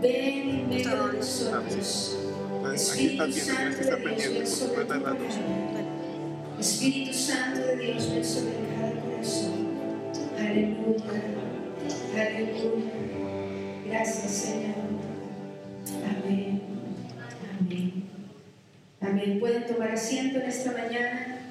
Ven y ven nosotros. Entonces, aquí está viendo, tienes que estar. Espíritu Santo de Dios, ven sobre cada corazón. Aleluya, aleluya. Gracias, Señor. Amén, amén. Amén. Pueden tomar asiento en esta mañana.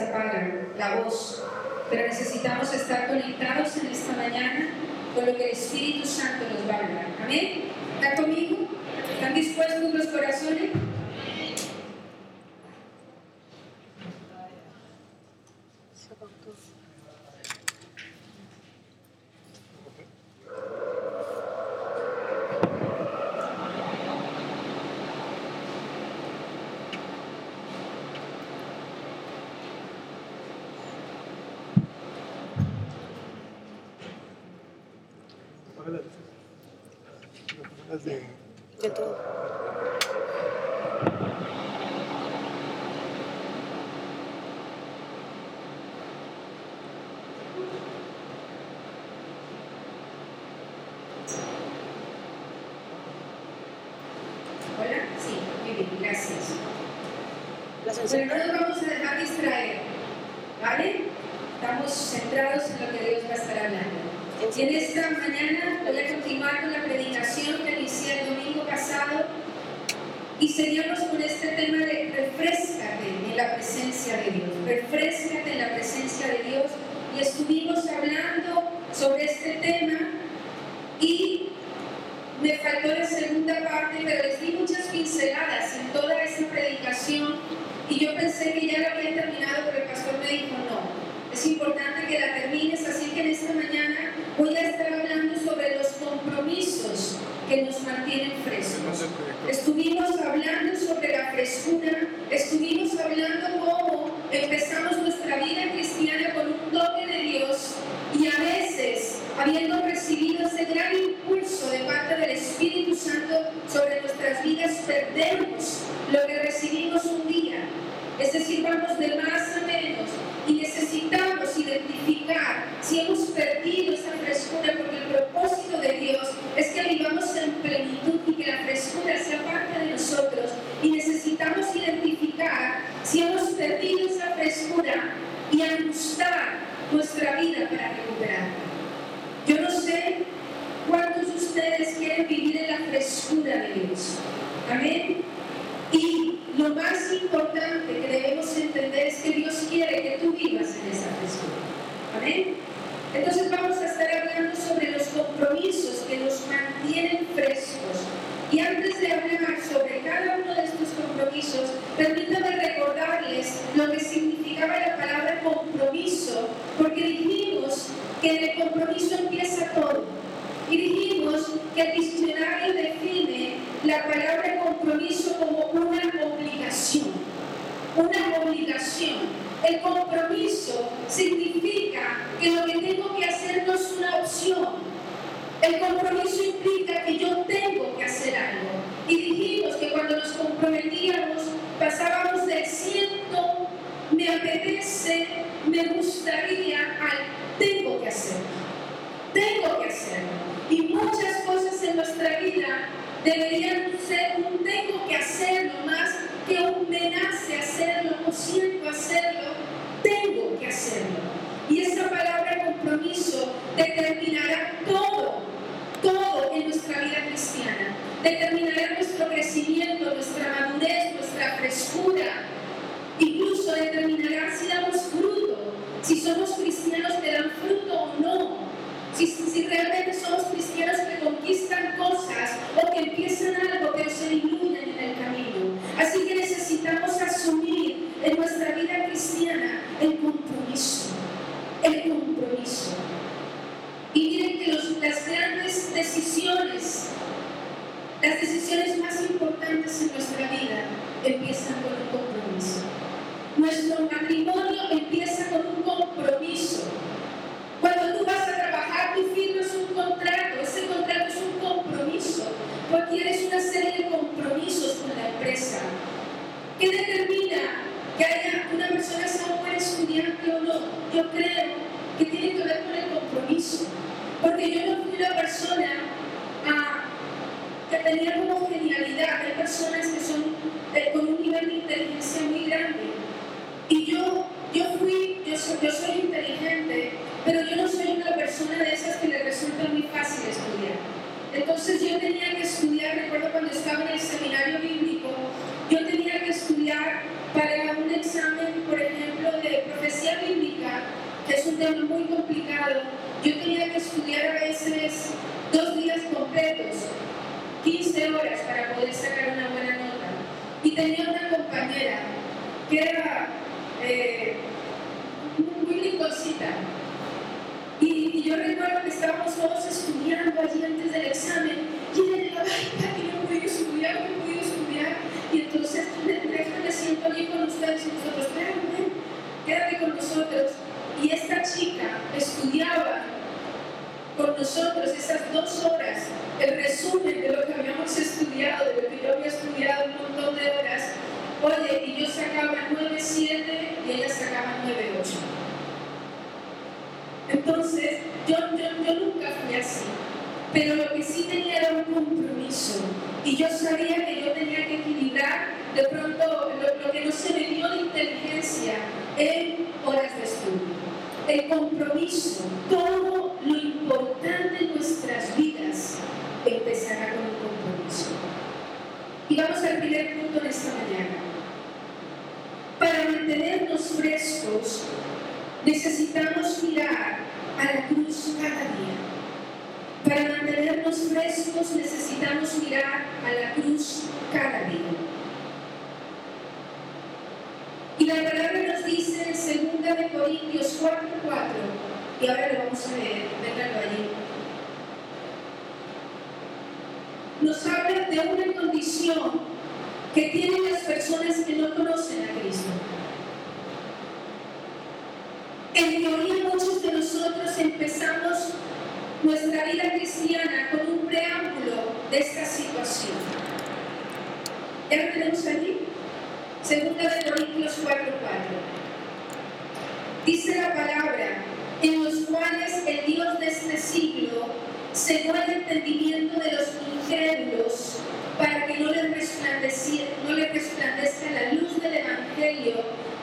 apagan la voz, pero necesitamos estar conectados en esta mañana con lo que el Espíritu Santo nos va a hablar. Amén. O sea, no nos vamos a dejar distraer, ¿vale? Estamos centrados en lo que Dios va a estar hablando. Y en esta mañana voy a continuar con la predicación que inicié el domingo pasado y seguimos con este tema de refrescate en la presencia de Dios, refrescate en la presencia de Dios y estuvimos compromiso como una obligación. Una obligación. El compromiso significa que lo que tengo que hacer no es una opción. El compromiso implica que yo tengo que hacer algo. Y dijimos que cuando nos comprometíamos pasábamos del siento, me apetece, me gustaría al tengo que hacerlo. Tengo que hacerlo. Y muchas cosas en nuestra vida deberían ser un tengo que hacerlo más que un me nace hacerlo, no siento hacerlo, tengo que hacerlo. Y esa palabra compromiso determinará todo, todo en nuestra vida cristiana. Determinará nuestro crecimiento, nuestra madurez, nuestra frescura. Incluso determinará si damos fruto, si somos cristianos que dan fruto o no si, realmente somos cristianos que conquistan cosas o que empiezan algo pero se diluyen en el camino. Así que necesitamos asumir en nuestra vida cristiana el compromiso. El compromiso. Y miren que las grandes decisiones, las decisiones más importantes en nuestra vida empiezan con un compromiso. Nuestro matrimonio empieza con un compromiso. Cuando tú vas a trabajar, tú firmas un contrato. Ese contrato es un compromiso. Tú adquieres una serie de compromisos con la empresa. ¿Qué determina que haya una persona sea un buen estudiante o no? Yo creo que tiene que ver con el compromiso. Porque yo no fui una persona ah, que tenía como genialidad. Hay personas que son con un nivel de inteligencia muy grande. Y yo, yo fui, yo soy, yo soy inteligente, pero yo no soy una persona de esas que le resulta muy fácil estudiar. Entonces yo tenía que estudiar, recuerdo cuando estaba en el seminario bíblico, yo tenía que estudiar para un examen, por ejemplo, de profecía bíblica, que es un tema muy complicado. Yo tenía que estudiar a veces dos días completos, 15 horas para poder sacar una buena nota. Y tenía una compañera que era eh, muy rinconcita. Y, yo recuerdo que estábamos todos estudiando allí antes del examen y ella llegaba, ay, Pati, no he podido estudiar, no he podido estudiar. Y entonces, déjame, siento allí con ustedes y nosotros, ven, quédate con nosotros. Y esta chica estudiaba con nosotros esas dos horas, el resumen de lo que habíamos estudiado, de lo que yo había estudiado un montón de horas. Oye, y yo sacaba 9.7 y ella sacaba 9.8. Entonces, yo, yo, yo nunca fui así. Pero lo que sí tenía era un compromiso. Y yo sabía que yo tenía que equilibrar de pronto lo, que no se me dio de inteligencia en horas de estudio. El compromiso, todo lo importante en nuestras vidas empezará con un compromiso. Y vamos al primer punto de esta mañana. Para mantenernos frescos, necesitamos mirar a la cruz cada día. Para mantenernos frescos necesitamos mirar a la cruz cada día. Y la palabra nos dice en 2 de Corintios 4:4, y ahora lo vamos a leer, vénganlo allí. Nos habla de una condición que tienen las personas que no conocen a Cristo. En teoría muchos de nosotros empezamos nuestra vida cristiana con un preámbulo de esta situación. ¿Ya lo tenemos allí? Segunda de Corintios 4:4. Dice la palabra, en los cuales el Dios de este siglo cegó el entendimiento de los incrédulos para que no les, resplandezca la luz del Evangelio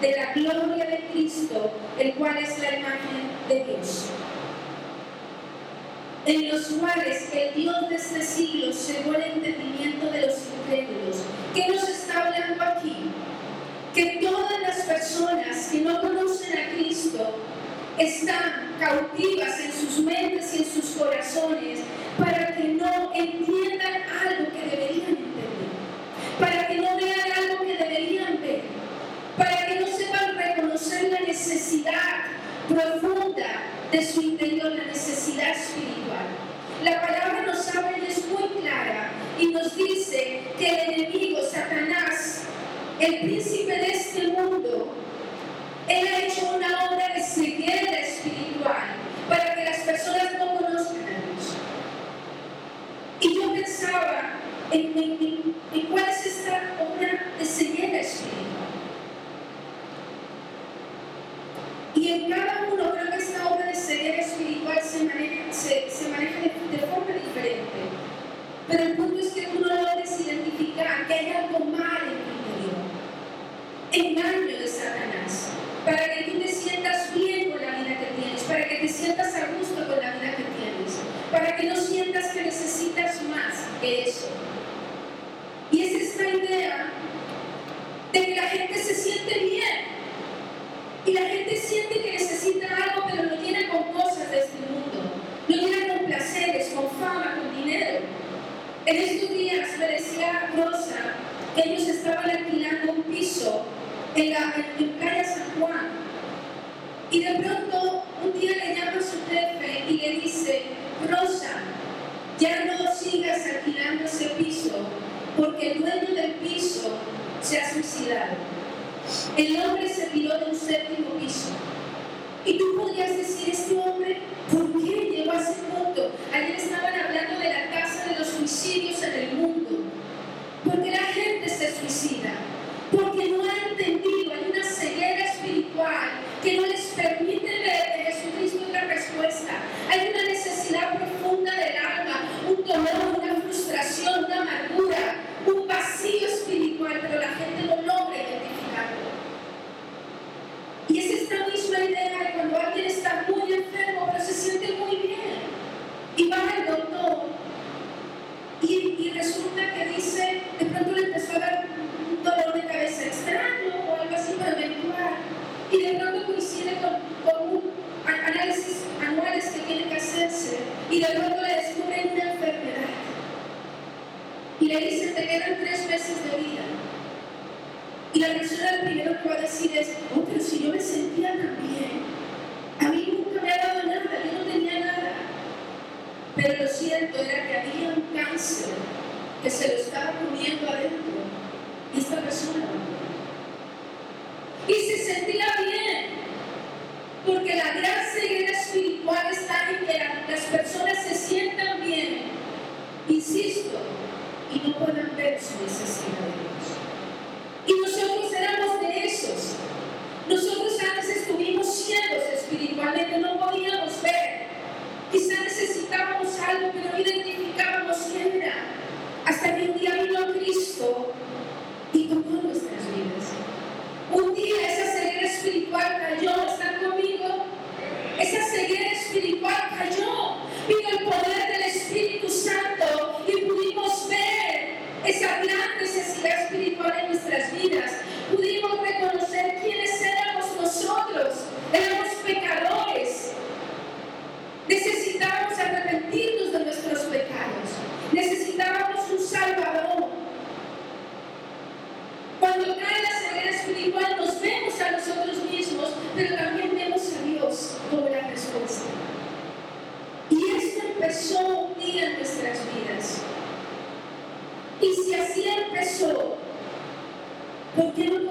de la gloria de Cristo, el cual es la imagen de Dios. En los cuales el Dios de este siglo cegó el entendimiento de los incrédulos. ¿Qué nos está hablando aquí? Que todas las personas que no conocen a Cristo están cautivas en sus mentes y en sus corazones para que no entiendan algo que deberían entender, para que no vean algo que deberían ver, para que no sepan reconocer la necesidad profunda de su interior, la necesidad espiritual. La palabra nos habla y es muy clara y nos dice que el enemigo, Satanás, el príncipe de este mundo, él ha hecho una obra de ceguera espiritual para que las personas no conozcan a Dios. Y yo pensaba en, en- en- cuál es esta obra de ceguera espiritual. Y en cada uno creo que esta obra de ceguera espiritual se maneja, de, forma diferente. Pero el punto es que tú no logres identificar que hay algo mal en tu interior engaño de Satanás, para que tú te sientas bien con la vida que tienes, para que te sientas a gusto con la vida que tienes, para que no sientas que necesitas más que eso. Y es esta idea de que la gente se siente bien. Y la gente siente que necesita algo, pero lo tiene con cosas de este mundo. Lo tiene con placeres, con fama, con dinero. En estos días me decía Rosa que ellos estaban alquilando un piso en, la, en calle San Juan. Y de pronto un día le llama a su jefe y le dice, Rosa, ya no sigas alquilando ese piso porque el dueño del piso se ha suicidado. El hombre se tiró de un séptimo piso. Y tú podrías decir, este hombre, ¿por qué llegó a ese punto? Ayer estaban hablando de la tasa de los suicidios en el mundo. Porque la gente se suicida porque no ha entendido, una Continue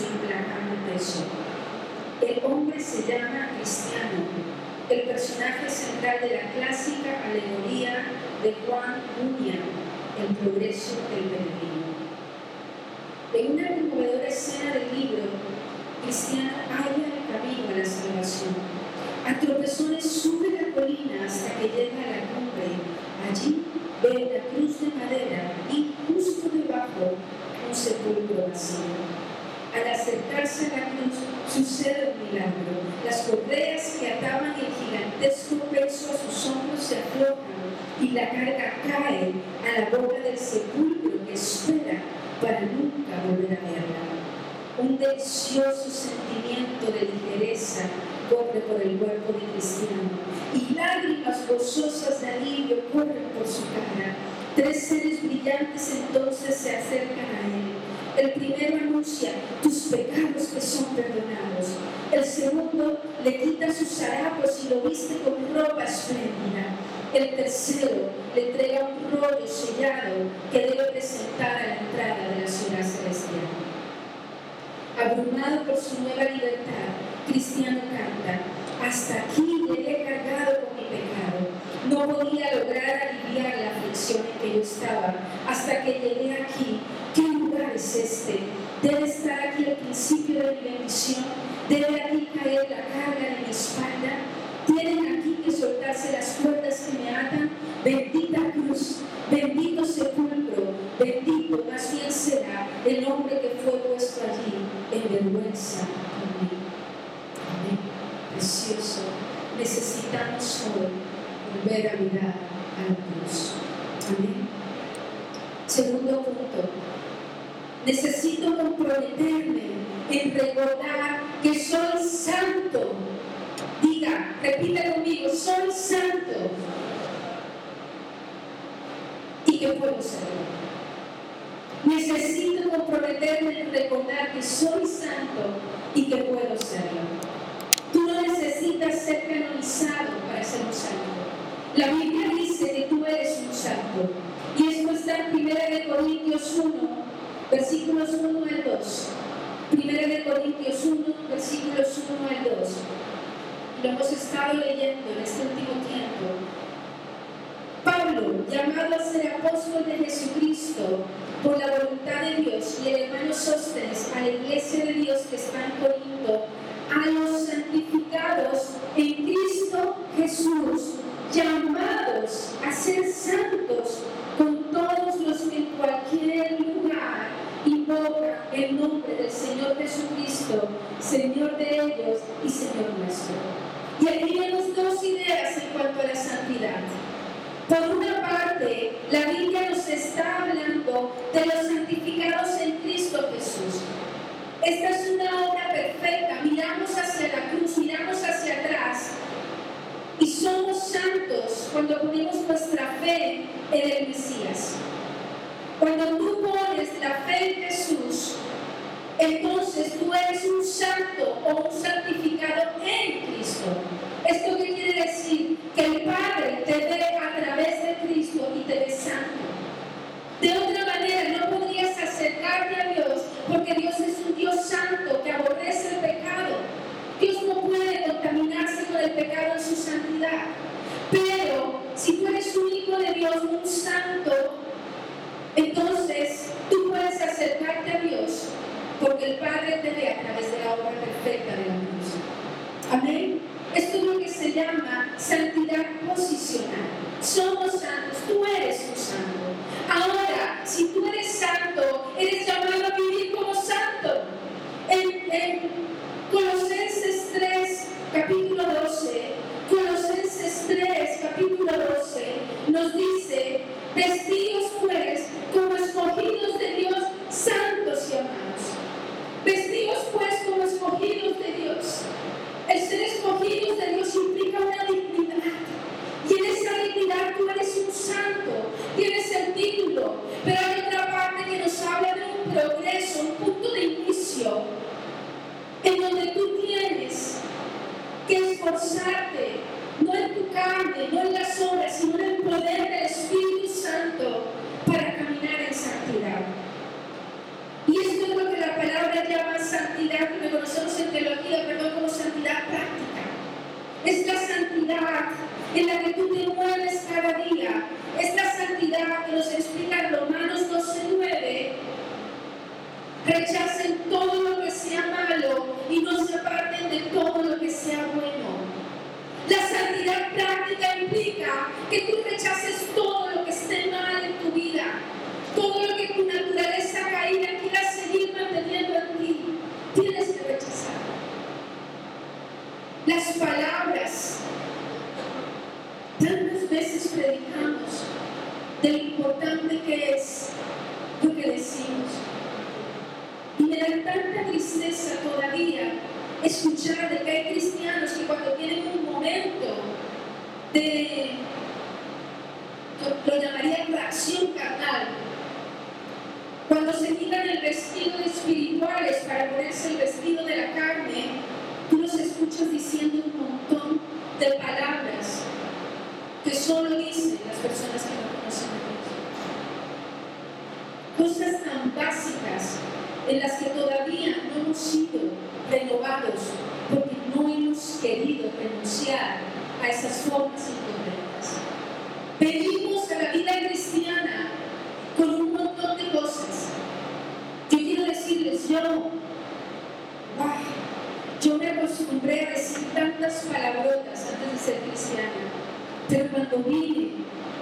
su implacable peso. El hombre se llama cristiano, el personaje central de la clásica alegoría de Juan Bunyan, El progreso del peregrino. En una conmovedora escena del libro, Cristiano halla el camino a la salvación. A tropezones sube la colina hasta que llega a la cumbre. Allí ve la cruz de madera y justo debajo un sepulcro vacío. Al acercarse a la cruz sucede un milagro. Las correas que ataban el gigantesco peso a sus hombros se aflojan y la carga cae a la boca del sepulcro que espera para nunca volver a verla. Un delicioso sentimiento de ligereza corre por el cuerpo de Cristiano y lágrimas gozosas de alivio corren por su cara. Tres seres brillantes entonces se acercan a él el primero anuncia tus pecados que son perdonados. El segundo le quita sus harapos y lo viste con ropa espléndida. El tercero le entrega un rollo sellado que debe presentar a la entrada de la ciudad celestial. Abrumado por su nueva libertad, Cristiano canta, hasta aquí llegué cargado con mi pecado. No podía lograr aliviar la aflicción en que yo estaba hasta que llegué aquí ¿Qué lugar es este? Debe estar aquí el principio de mi bendición. Debe aquí caer la carga de mi espalda. Tienen aquí que soltarse las cuerdas que me atan. Bendita cruz, bendito sepulcro, bendito más bien será el hombre que fue puesto allí en vergüenza por mí. Amén. Precioso. Necesitamos hoy volver a mirar a la cruz. Amén. Segundo punto, Necesito comprometerme en recordar que soy santo. Diga, repita conmigo, soy santo. Y que puedo serlo. Necesito comprometerme en recordar que soy santo y que puedo serlo. Tú no necesitas ser canonizado para ser un santo. La Biblia dice que tú eres un santo. Y esto está en 1 Corintios 1, versículos 1 al 2. Primera de Corintios 1, versículos 1 al 2. Lo hemos estado leyendo en este último tiempo. Pablo, llamado a ser apóstol de Jesucristo por la voluntad de Dios, y el hermano Sóstenes a la iglesia de Dios que está en Corinto, a los santificados en Cristo Jesús, llamados a ser santos con todos los que en cualquier el nombre del Señor Jesucristo, Señor de ellos y Señor nuestro. Y aquí vemos dos ideas en cuanto a la santidad. Por una parte, la Biblia nos está hablando de los santificados en Cristo Jesús. Esta es una obra perfecta. Miramos hacia la cruz, miramos hacia atrás y somos santos cuando ponemos nuestra fe en el Mesías. Cuando tú pones la fe en Jesús, entonces tú eres un santo o un santificado en Cristo. ¿Esto qué quiere decir? Que el Padre te ve a través de Cristo y te ve santo. De otra manera, no podrías acercarte a Dios porque Dios es un Dios santo que aborrece el pecado. Dios no puede contaminarse con el pecado en su santidad. Pero si tú eres un hijo de Dios, un santo, entonces tú puedes acercarte a Dios porque el Padre te ve a través de la obra perfecta de la cruz. Amén. Esto es lo que se llama santidad posicional. Somos santos, tú eres un santo. Ahora, si tú eres santo, eres llamado a vivir como santo. En, en Colosenses 3, capítulo 12, Colosenses 3, capítulo 12, nos dice, vestidos palabrotas antes de ser cristiana, pero cuando vine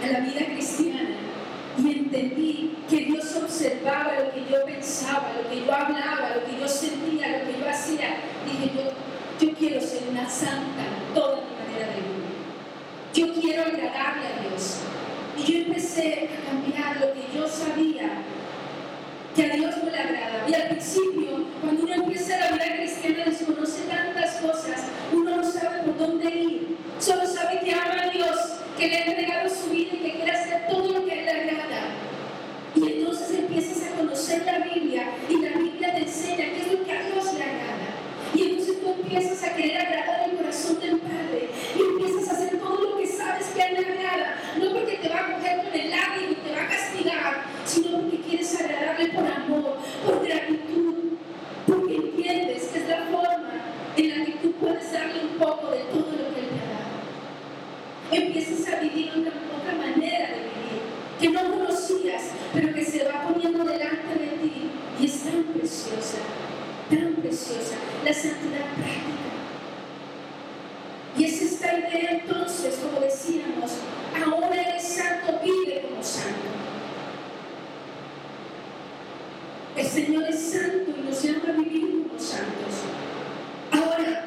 a la vida cristiana, y entendí que Dios observaba lo que yo pensaba, lo que yo hablaba, lo que yo sentía, lo que yo hacía. Dije, yo, yo quiero ser una santa en toda mi manera de vivir. Yo quiero agradarle a Dios. Y yo empecé a cambiar lo que yo sabía que a Dios no le agrada. Y al principio, cuando uno empieza la vida cristiana, desconoce tantas cosas, uno no sabe dónde ir. Solo sabe que ama a Dios, que le ha entregado su vida y que quiere hacer todo lo que él le agrada. Y entonces empiezas a conocer la Biblia y la Biblia te enseña qué es lo que a Dios le agrada. Y entonces tú empiezas a querer agradar el corazón del Padre y empiezas a hacer todo lo que sabes que a él le agrada. No porque te va a coger con el lágrimo y te va a castigar, sino porque quieres agradarle por amor, por gratitud, porque entiendes que es la forma en la que tú puedes darle un poco de todo lo que él te ha dado. Empiezas a vivir una, otra manera de vivir que no conocías, pero que se va poniendo delante de ti y es tan preciosa, tan preciosa, la santidad práctica. Y es esta idea entonces, como decíamos, ahora eres santo, vive como santo. El Señor es santo y nos llama a vivir como santos. Ahora,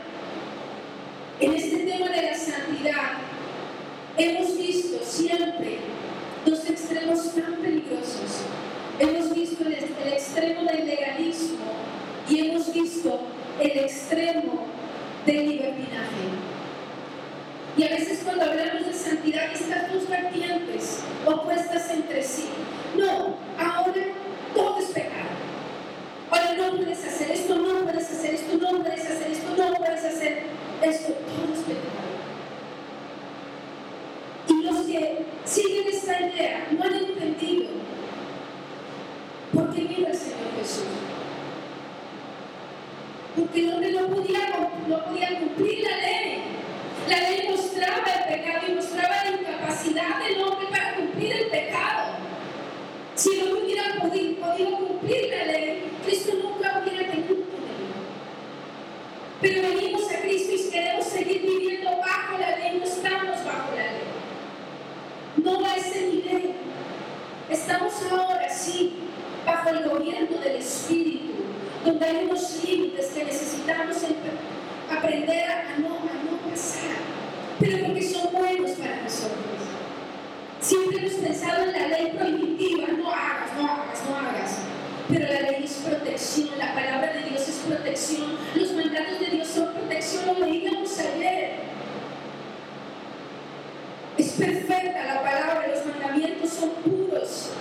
en este tema de la santidad, hemos visto siempre dos extremos tan peligrosos. Hemos visto el, el extremo del legalismo y hemos visto el extremo del libertinaje. Y a veces cuando hablamos de santidad, estas dos vertientes opuestas entre sí. No, ahora todo es pecado. Ahora no puedes hacer esto, no puedes hacer esto, no puedes hacer esto, no puedes hacer esto, todo es pecado. Y los que siguen esta idea no han entendido por qué vino el Señor Jesús. Porque el hombre no podía, no podía cumplir la ley. La ley mostraba el pecado y mostraba la incapacidad del hombre para cumplir el pecado. Si no hubiera podido, cumplir la ley, Cristo nunca hubiera tenido ley. Pero venimos a Cristo y queremos seguir viviendo bajo la ley, no estamos bajo la ley. No a ese nivel. Estamos ahora, sí, bajo el gobierno del Espíritu, donde hay unos límites que necesitamos aprender a no, a no pasar, pero porque son buenos para nosotros. Siempre hemos pensado en la ley prohibitiva, no hagas, no hagas, no hagas. Pero la ley es protección, la palabra de Dios es protección, los mandatos de Dios son protección, lo leíamos ayer. Es perfecta la palabra, los mandamientos son puros.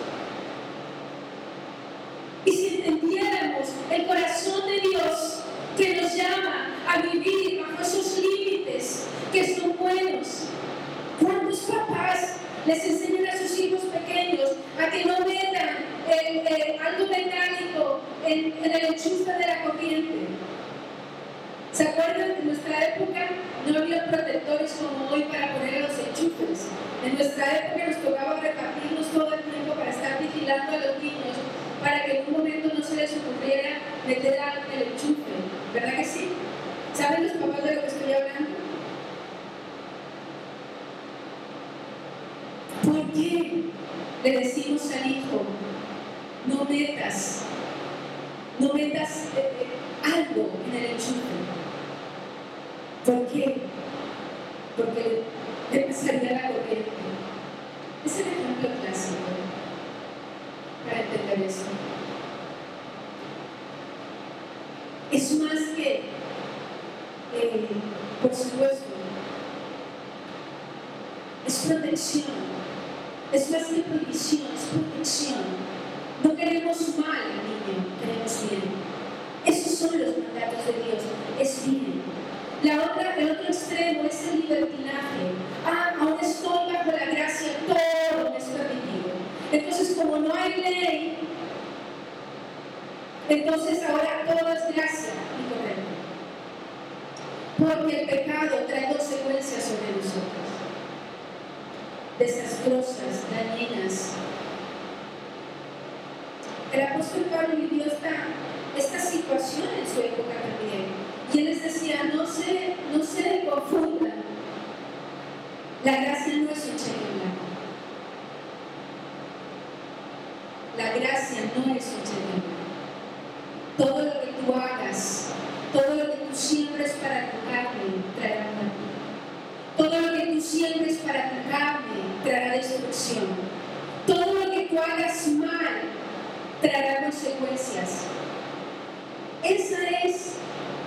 Y si entendiéramos el corazón de Dios que nos llama a vivir bajo esos límites que son buenos, ¿cuántos papás les enseñan a sus hijos pequeños a que no metan el, el, algo mecánico en, el enchufe de la corriente? ¿Se acuerdan? En nuestra época no había protectores como hoy para poner los enchufes. En nuestra época nos tocaba repartirnos todo el tiempo para estar vigilando a los niños para que en un momento no se les ocurriera meter algo en el enchufe. ¿Verdad que sí? ¿Saben los papás de lo que estoy hablando? ¿Por qué le decimos al hijo, no metas, no metas eh, algo en el enchufe? ¿Por qué? Porque le pasaría la corriente. Es el ejemplo clásico para entender eso. Es más que, eh, por supuesto, es protección. Es más que prohibición, es protección queremos mal al niño, queremos bien. Esos son los mandatos Dios, es bien. La otra, el otro extremo es el libertinaje. Ah, aún estoy bajo la gracia, todo me es permitido. Entonces, como no hay ley, entonces ahora todo es gracia y correcto. Porque el pecado trae consecuencias sobre nosotros. Desastrosas, dañinas. El apóstol Pablo vivió esta situación en su época también. Y él les decía, no se, no se confundan. La gracia no es un cheque blanco. La gracia no es un cheque blanco. Todo lo que tú hagas, todo lo que tú siembres para tu carne, traerá muerte. Todo lo que tú siembres para tu carne, traerá destrucción. Todo lo que tú hagas mal, traerá consecuencias. Esa es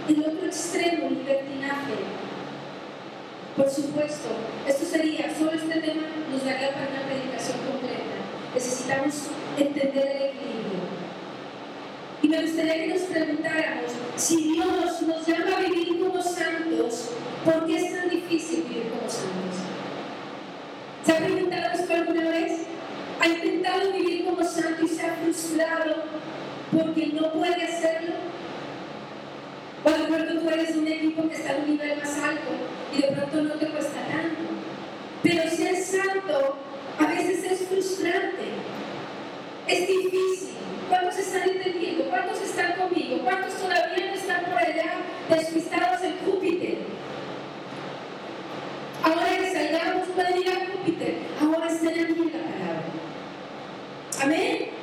el otro extremo, libertinaje. Por supuesto, esto sería, solo este tema nos daría para una predicación completa. Necesitamos entender el equilibrio. Y me gustaría que nos preguntáramos, si Dios nos llama a vivir como santos, ¿por qué es tan difícil vivir como santos? ¿Se ha preguntado esto alguna vez? ¿Ha intentado vivir como santo y se ha frustrado porque no puede hacerlo? O de pronto tú eres un equipo que está en un nivel más alto y de pronto no te cuesta tanto. Pero ser santo a veces es frustrante, es difícil. ¿Cuántos están entendiendo? ¿Cuántos están conmigo? ¿Cuántos todavía no están por allá despistados en Júpiter? Ahora que salgamos pueden ir a Júpiter. Ahora están aquí la palabra. Amén.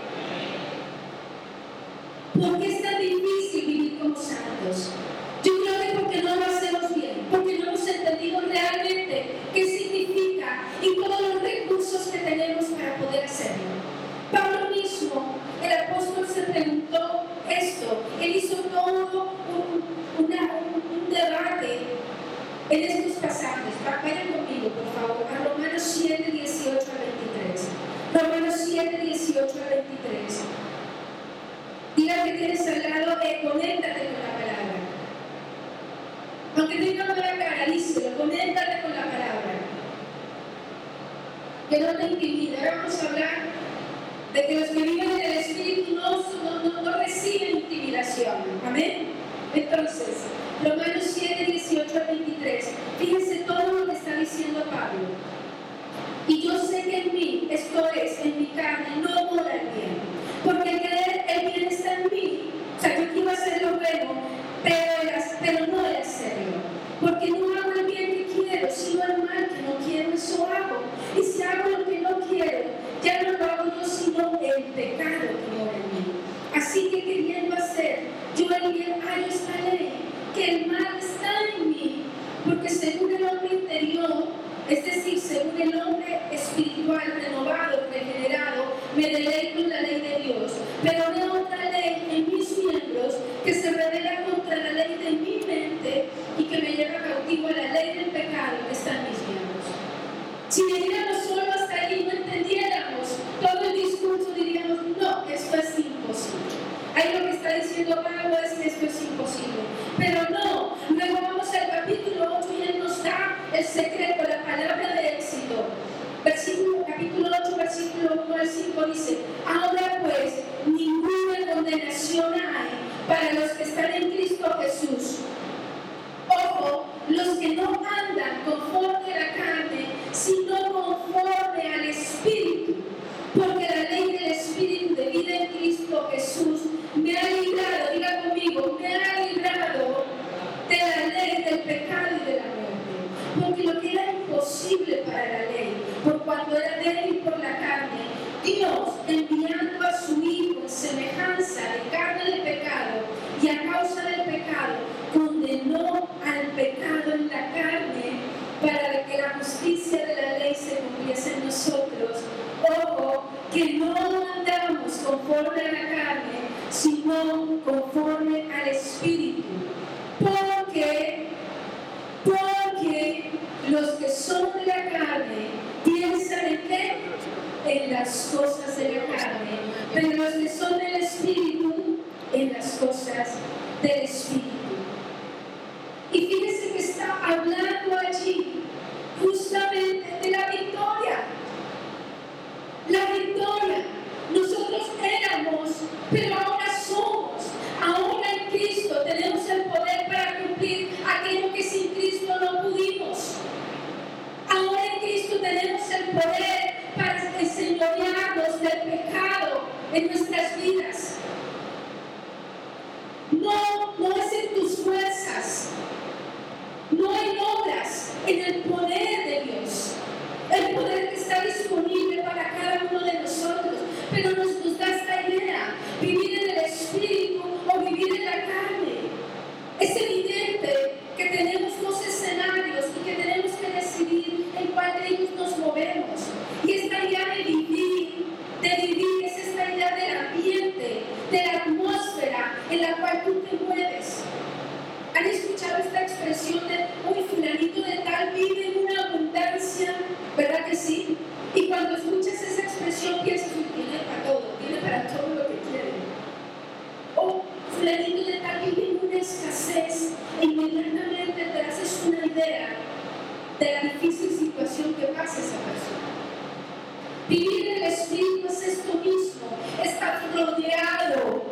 ¿Por qué es tan difícil vivir como santos? Yo creo que porque no lo hacemos bien, porque no hemos entendido realmente qué significa y todos los porque lo que era imposible para la ley, por cuanto era débil por la carne, Dios enviando a su Hijo en semejanza de carne de pecado y a causa del pecado, condenó al pecado en la carne para que la justicia de la ley se cumpliese en nosotros. Ojo, que no andamos conforme a la carne, sino conforme al Espíritu en las cosas de la carne, pero los que son del Espíritu en las cosas de en el poder permite detalle ninguna escasez, inmediatamente te haces una idea de la difícil situación que pasa esa persona. Vivir en el Espíritu es esto mismo, está rodeado,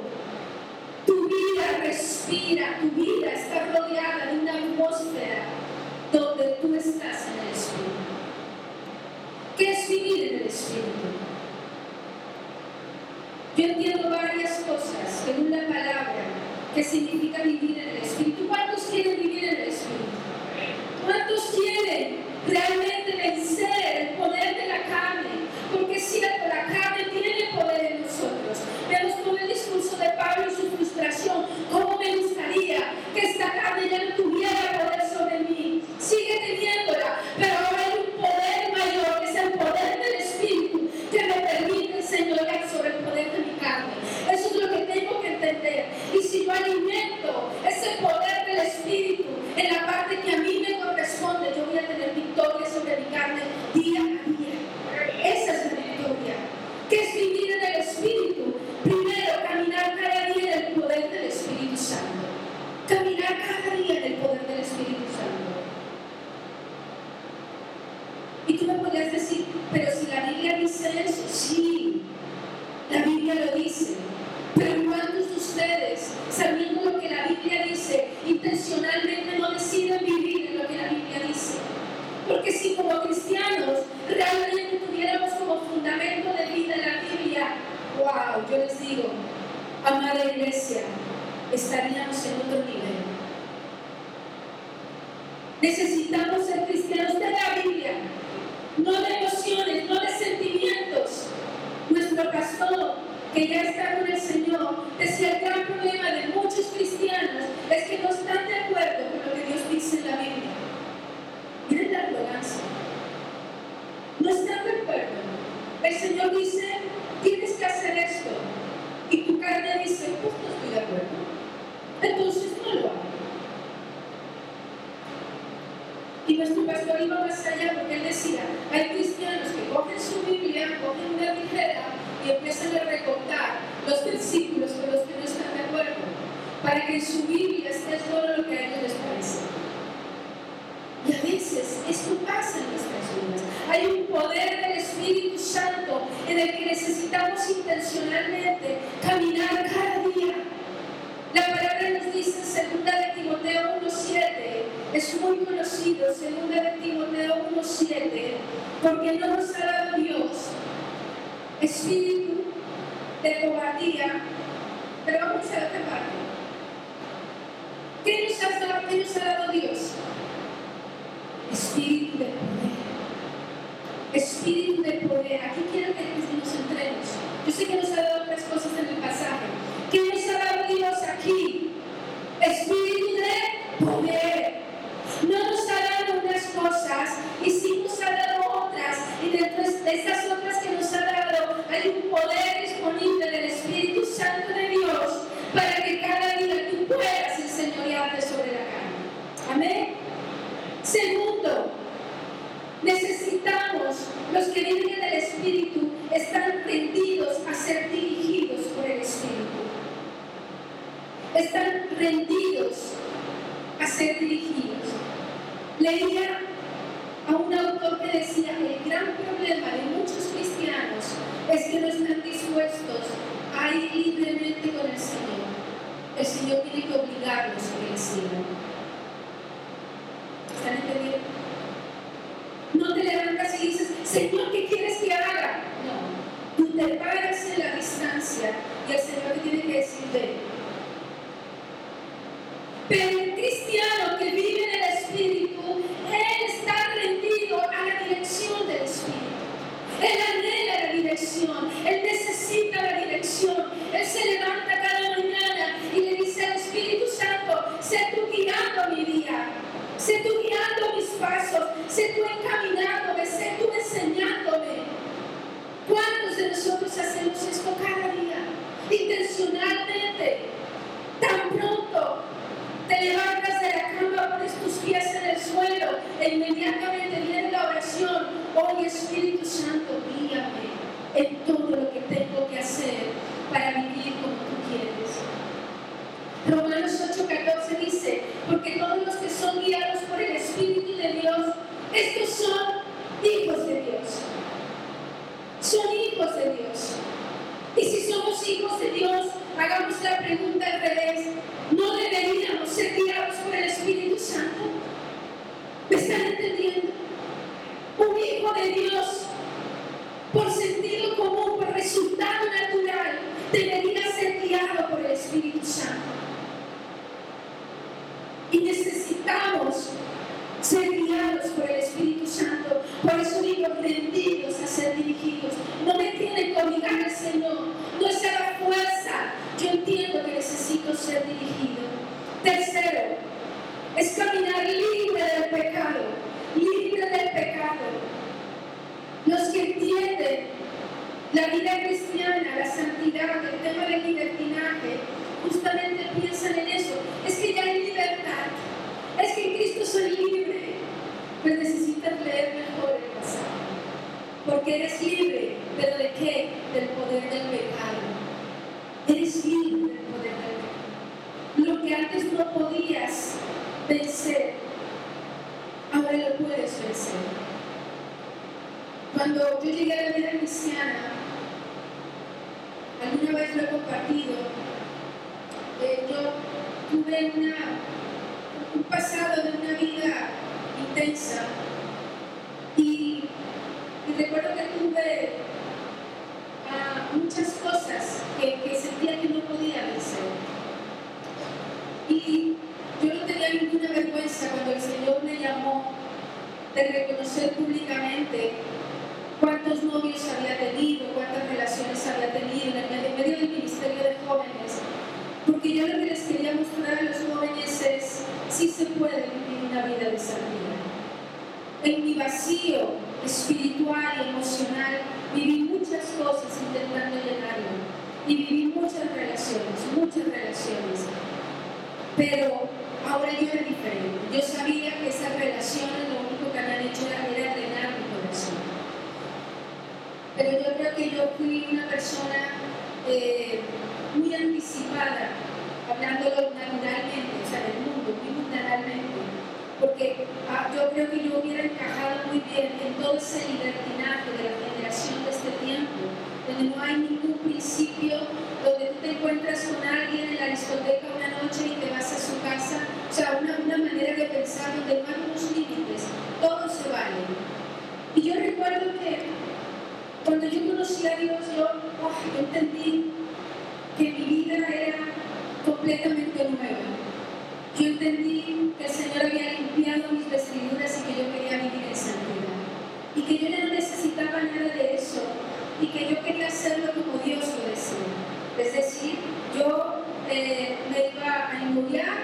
tu vida respira, tu vida está rodeada de una atmósfera donde tú estás en el Espíritu. ¿Qué es vivir en el Espíritu? Yo entiendo varias cosas en una palabra que significa vivir en el Espíritu. ¿Cuántos quieren vivir? versículos con los que no están de acuerdo, para que en su Biblia esté solo lo que a ellos les parece. Y a veces esto pasa en nuestras vidas. Hay un poder del Espíritu Santo en el que necesitamos intencionalmente caminar cada día. La palabra nos dice en de Timoteo 1.7, es muy conocido, 2 de Timoteo 1.7, porque no nos ha dado Dios espíritu Διά, περάψε αυτές τις παρτίες. Τι είναι σαν τολμηρός αλλά. Tan pronto te levantas de la cama, pones tus pies en el suelo e inmediatamente viene la oración. Hoy Espíritu Santo, guíame en todo de reconocer públicamente cuántos novios había tenido, cuántas relaciones había tenido en medio del ministerio de jóvenes. Porque yo lo que les quería mostrar a los jóvenes es si se puede vivir una vida de santidad. En mi vacío espiritual y emocional viví muchas cosas intentando llenarlo. Y viví muchas relaciones, muchas relaciones. Pero ahora yo era diferente. Yo sabía que esas relaciones lo único que habían hecho era, era drenar mi corazón. Pero yo creo que yo fui una persona eh, muy anticipada, hablándolo naturalmente, o sea, del mundo, muy naturalmente. Porque ah, yo creo que yo hubiera encajado muy bien en todo ese libertinaje de la generación de este tiempo, donde no hay ningún principio, donde tú te encuentras con alguien en la discoteca una noche y te vas a su casa, o sea, una, una manera de pensar donde no hay unos límites, todo se vale. Y yo recuerdo que cuando yo conocí a Dios, yo, oh, entendí que mi vida era completamente nueva. Yo entendí que el Señor había limpiado mis vestiduras y que yo quería vivir en santidad. Y que yo no necesitaba nada de eso. Y que yo quería hacerlo como Dios lo decía. Es decir, yo eh, me iba a inmobiliar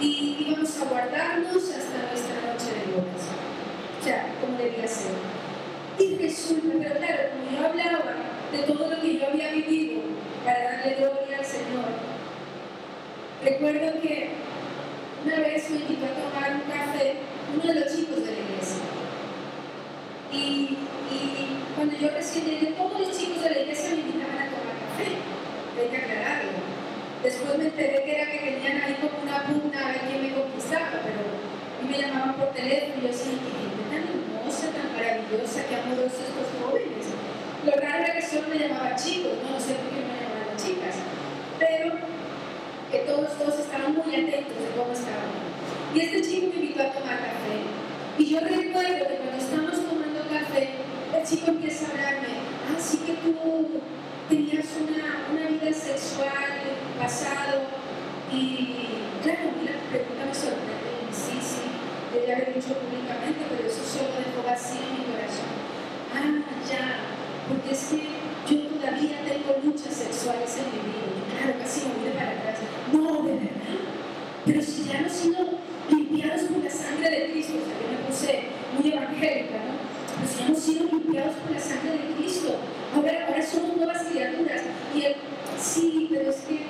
y íbamos a guardarnos hasta nuestra noche de bodas. O sea, como debía ser. Y resulta, pero claro, como yo hablaba de todo lo que yo había vivido para darle gloria al Señor, recuerdo que una vez me invitó a tomar un café uno de los chicos de la iglesia. Y, y cuando yo recién llegué, todos los chicos de la iglesia me invitaban a tomar café. Hay que aclararlo. Después me enteré que era que tenían ahí como una pugna a ver quién me conquistaba, pero me llamaban por teléfono y yo decía, qué gente tan maravillosa, qué amorosos estos jóvenes. Lo raro era que solo me llamaban chicos, no, no sé por qué me llamaban chicas, pero que todos, todos estaban muy atentos de cómo estaban. Y este chico me invitó a tomar café. Y yo recuerdo que cuando estábamos tomando café, el chico empieza a hablarme, ah, sí que tú tenías una, una vida sexual pasado. Y claro, la pregunta me sorprende. Ya lo he dicho públicamente, pero eso solo dejó vacío en mi corazón. Ah, ya, porque es que yo todavía tengo luchas sexuales en mi vida. Claro, casi me voy para atrás. No, de verdad. Pero si ya hemos sido limpiados por la sangre de Cristo, o sea, yo me puse muy evangélica, ¿no? Pero si hemos sido limpiados por la sangre de Cristo, ahora, ahora somos nuevas criaturas. Y él, sí, pero es que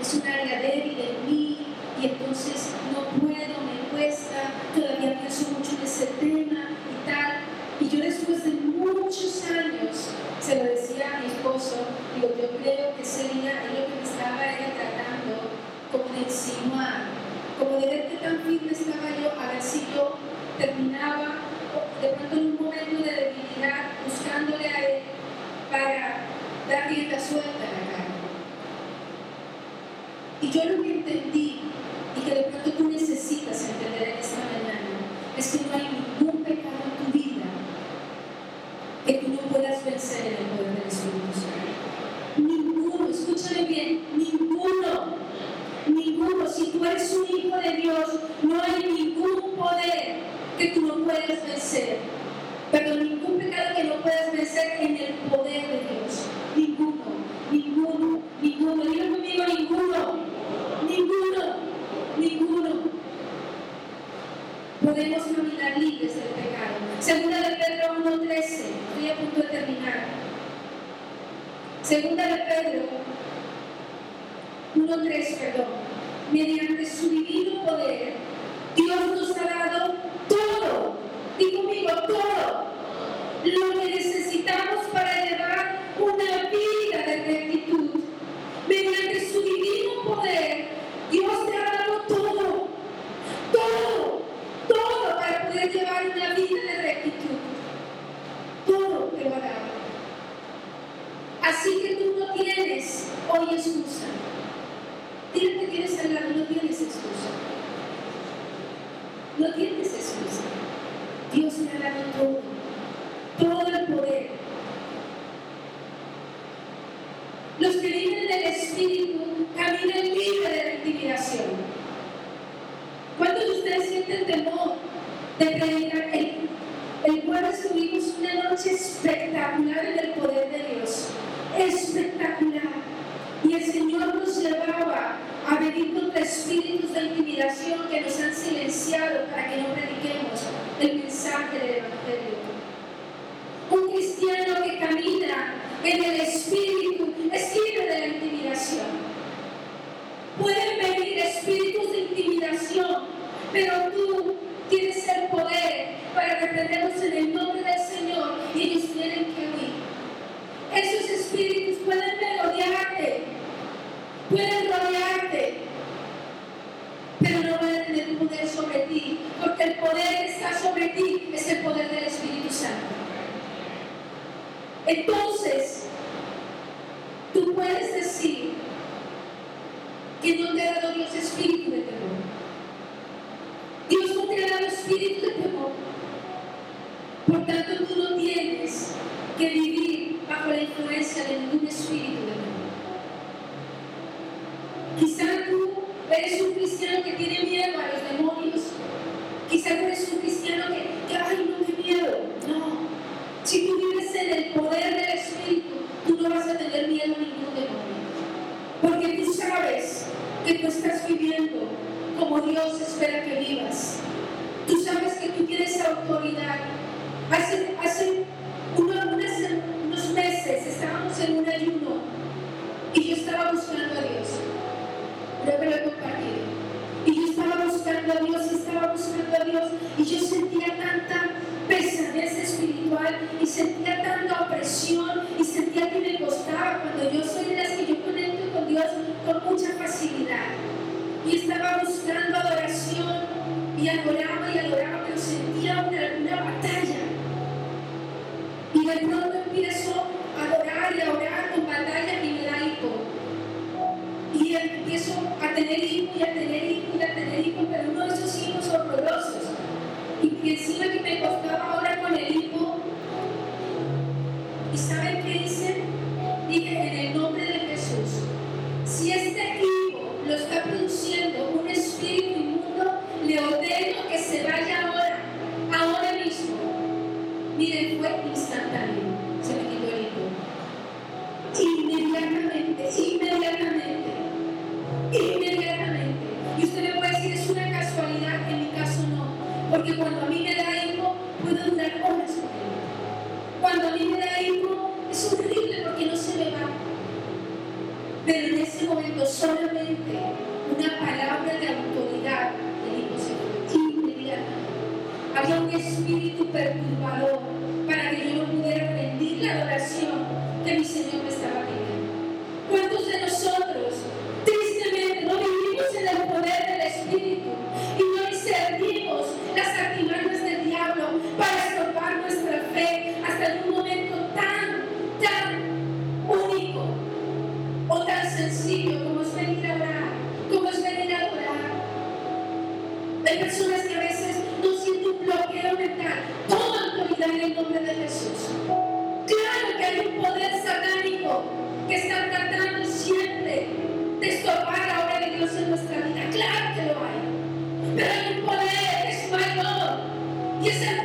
es un área débil en mí y entonces no puedo, me cuesta, todavía pienso mucho en ese tema y tal. Y yo después de muchos años se lo decía a mi esposo, digo, yo creo que ese día es lo que me estaba era tratando como de insinuar, como de ver tan firme estaba yo, a ver si yo terminaba de pronto en un momento de debilidad buscándole a él para dar rienda suelta a la carne. Y yo lo que entendí y que de pronto tú necesitas entender en esta mañana es que no hay ningún pecado en tu vida que tú no puedas vencer en el poder del Espíritu Santo. Ninguno, escúchame bien, ninguno, ninguno. Si tú eres un hijo de Dios, no hay ningún poder que tú no puedas vencer. Pero ningún pecado que no puedas vencer en el poder de Dios. Ninguno, ninguno, ninguno. Diga conmigo, ninguno, ninguno, ninguno. Podemos caminar libres del pecado. Segunda de Pedro 1.13. Estoy a punto de terminar. Segunda de Pedro 1.3, perdón. Mediante su divino poder, Dios nos ha dado todo, y conmigo todo, lo que necesitamos para llevar una vida de rectitud. Mediante su divino poder,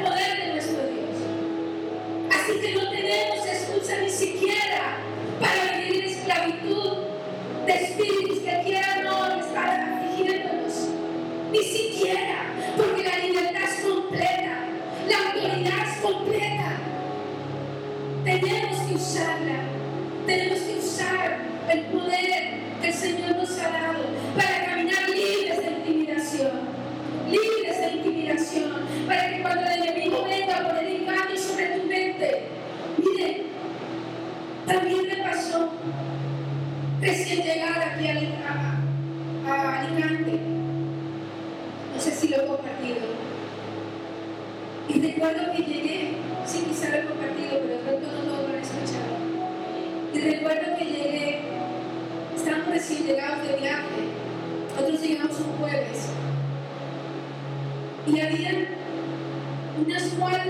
poder de nuestro Dios. Así que no tenemos excusa ni siquiera para vivir en esclavitud de espíritus que quieran no estar afligiéndonos. Ni siquiera, porque la libertad es completa, la autoridad es completa. Tenemos que usarla, tenemos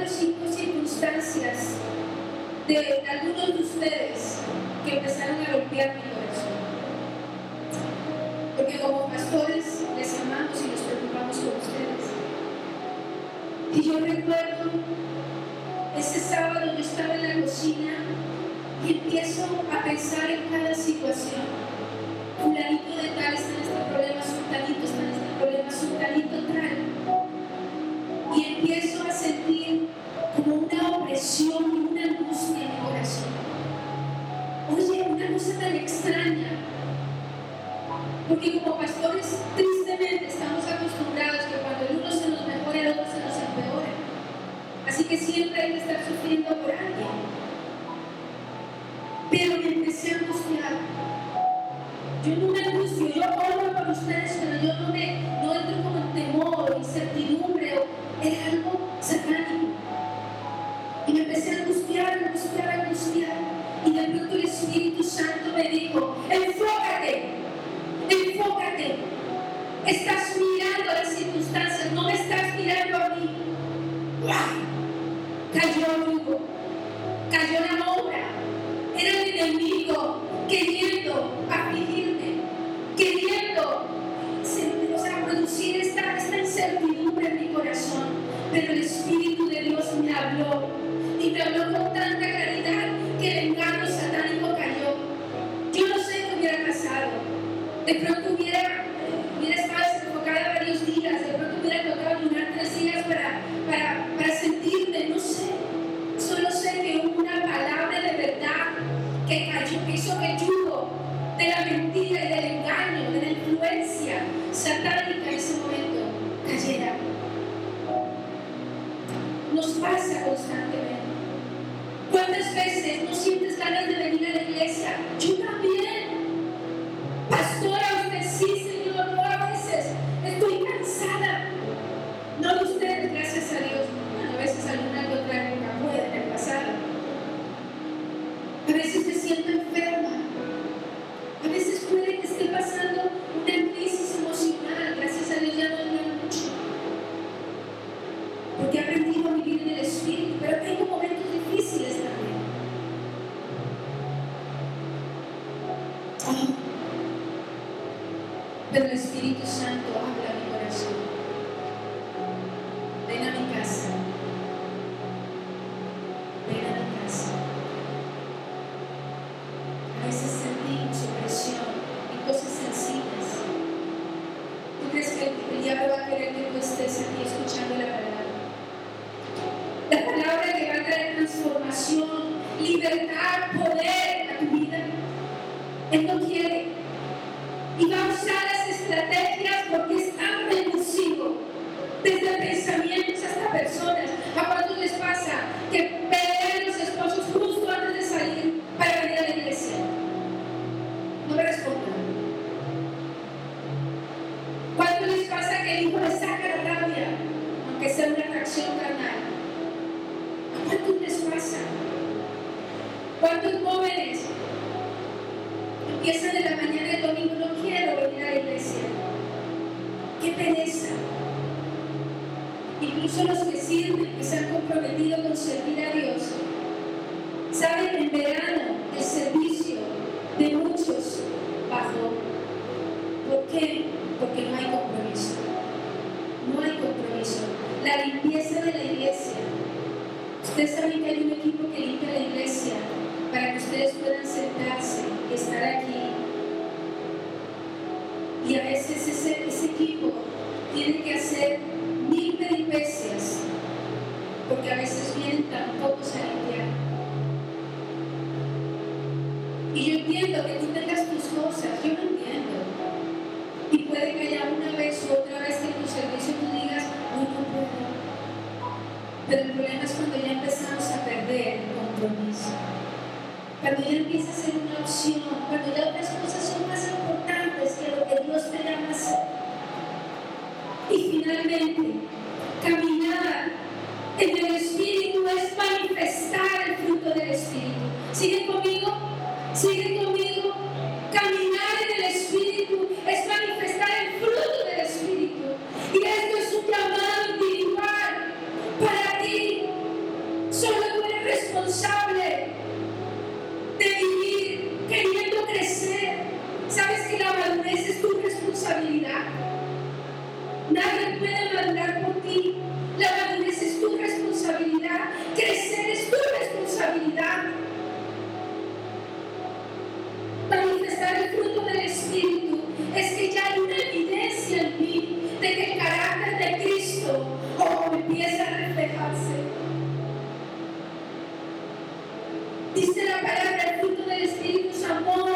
cinco circunstancias de, algunos de ustedes que empezaron a golpear mi corazón. Porque como pastores les amamos y nos preocupamos por ustedes. Y yo recuerdo ese sábado yo estaba en la cocina y empiezo a pensar en cada situación Por que, o papai el Hijo le saca la rabia, aunque sea una reacción carnal. ¿A cuántos les pasa? ¿Cuántos jóvenes empiezan de la mañana del domingo no quiero venir a la iglesia? ¡Qué pereza! Incluso los que sirven, que se han comprometido con servir a Dios, saben en verano el servicio la limpieza de la iglesia. Usted sabe la a palavra fruto do Espírito Santo.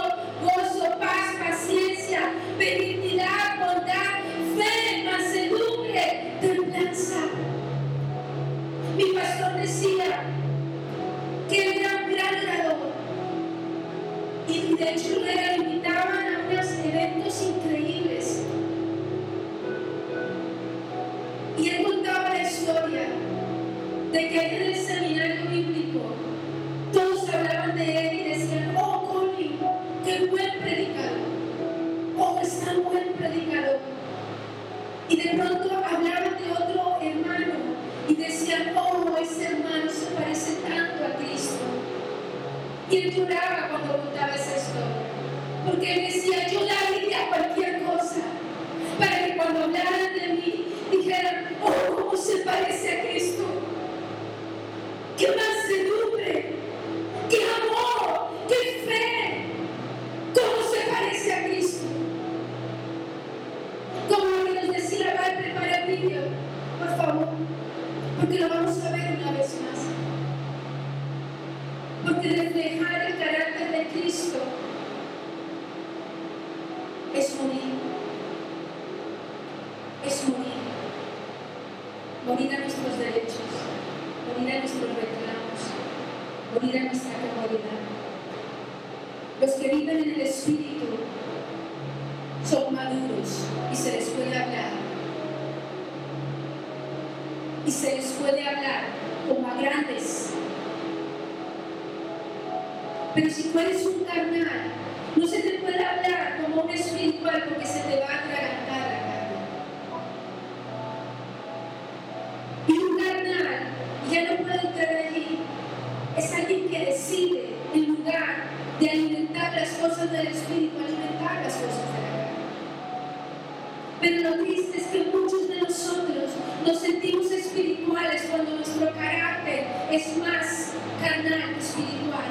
es más carnal espiritual.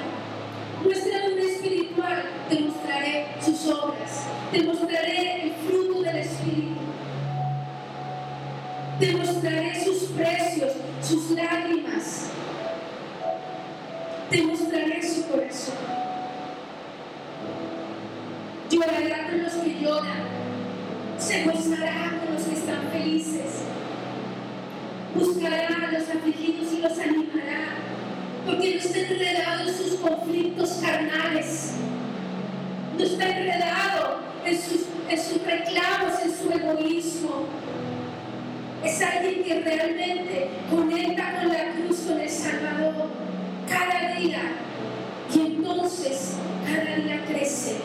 Muéstrame un espiritual, te mostraré sus obras, te mostraré el fruto del Espíritu, te mostraré sus precios, sus lágrimas, te mostraré su corazón. Llorará con los que lloran, se gozará carnales. No está enredado en sus, en sus reclamos, en su egoísmo. Es alguien que realmente conecta con la cruz, con el Salvador, cada día. Y entonces cada día crece.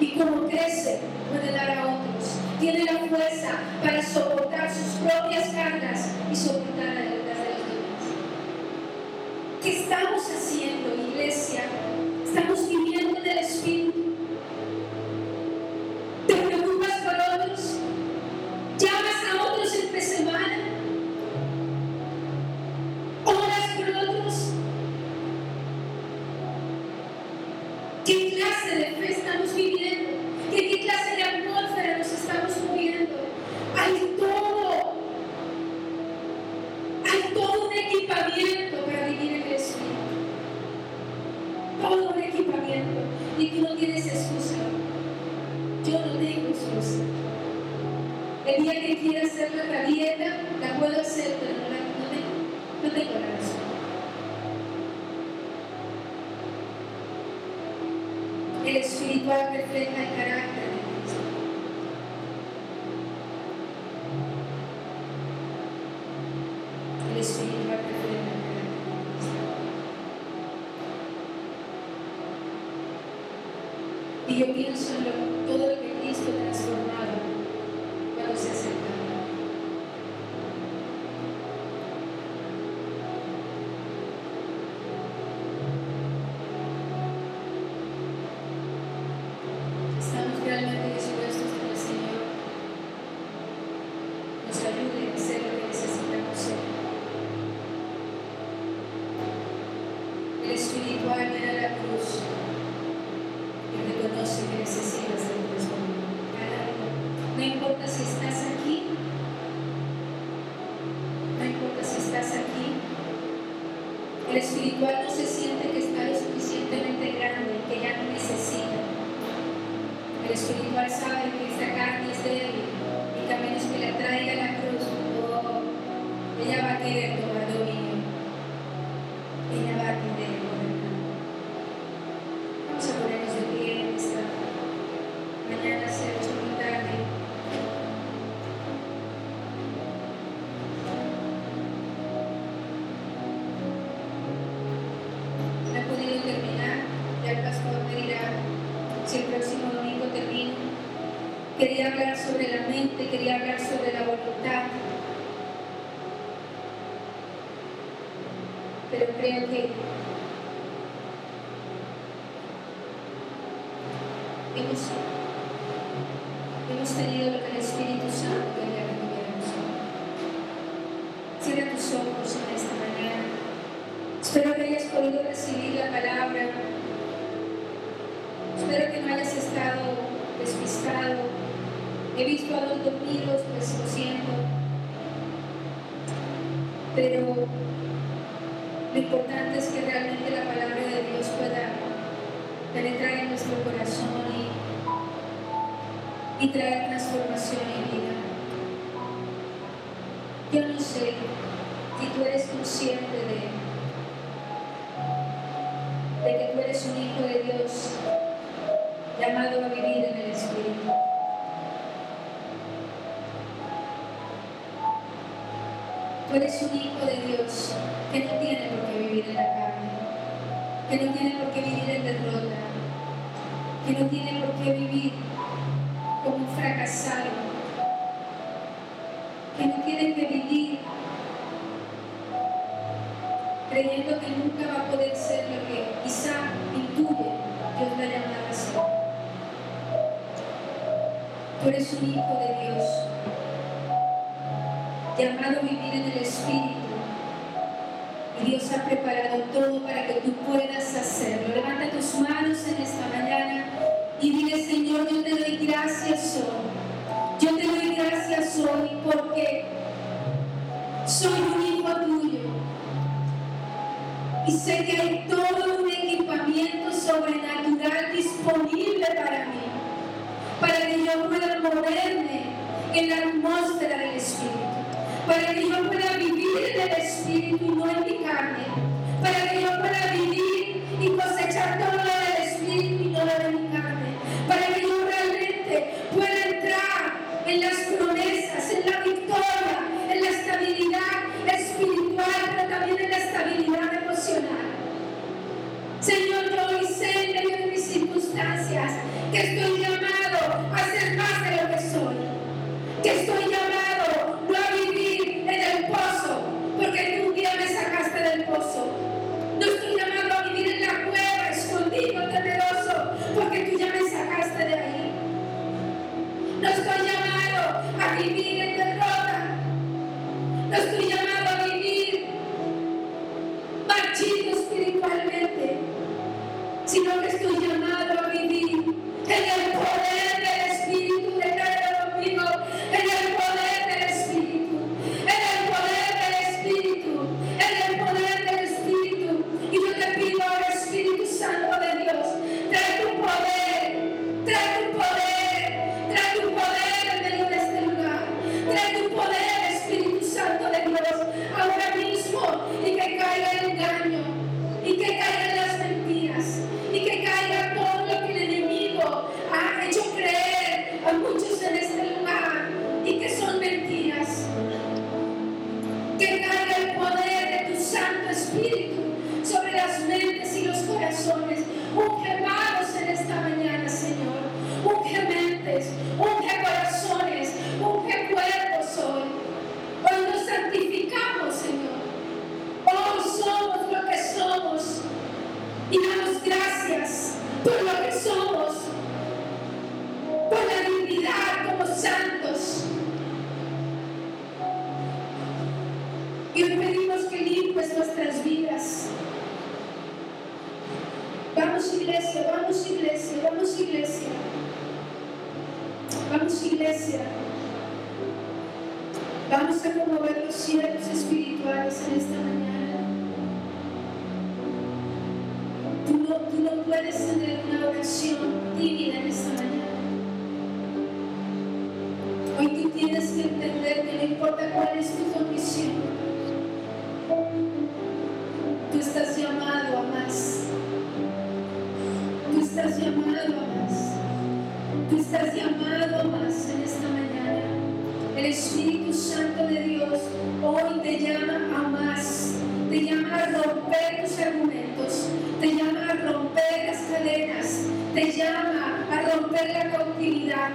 Y como crece, puede dar a otros. Tiene la fuerza para soportar sus propias cargas y soportar a las de los demás. ¿Qué estamos haciendo, iglesia? tú eres un hijo de Dios que no tiene por qué vivir en la carne, que no tiene por qué vivir en derrota, que no tiene por qué vivir como un fracasado, que no tiene que vivir creyendo que nunca va a poder ser lo que quizá intuye Dios la llamada a ser. Tú eres un hijo de Dios llamado a vivir en el Espíritu. Y Dios ha preparado todo para que tú puedas hacerlo. Levanta tus manos en esta mañana y dile, Señor, yo te doy gracias hoy. Yo te doy gracias hoy porque soy un hijo tuyo. Y sé que hay todo un equipamiento sobrenatural disponible para mí, para que yo pueda moverme en la atmósfera de para que yo pueda vivir en el Espíritu estás llamado a más. Tú estás llamado más en esta mañana. El Espíritu Santo de Dios hoy te llama a más. Te llama a romper tus argumentos. Te llama a romper las cadenas. Te llama a romper la cautividad.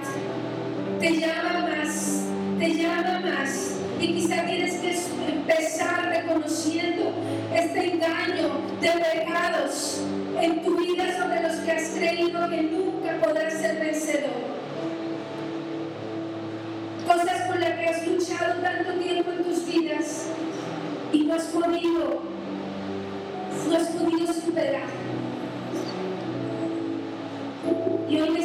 Te llama más. Te llama más. Y quizá tienes que empezar reconociendo este engaño de pecados en tu vida sobre los que has creído que nunca podrás ser vencedor. Cosas por las que has luchado tanto tiempo en tus vidas y no has podido, no has podido superar. Y hoy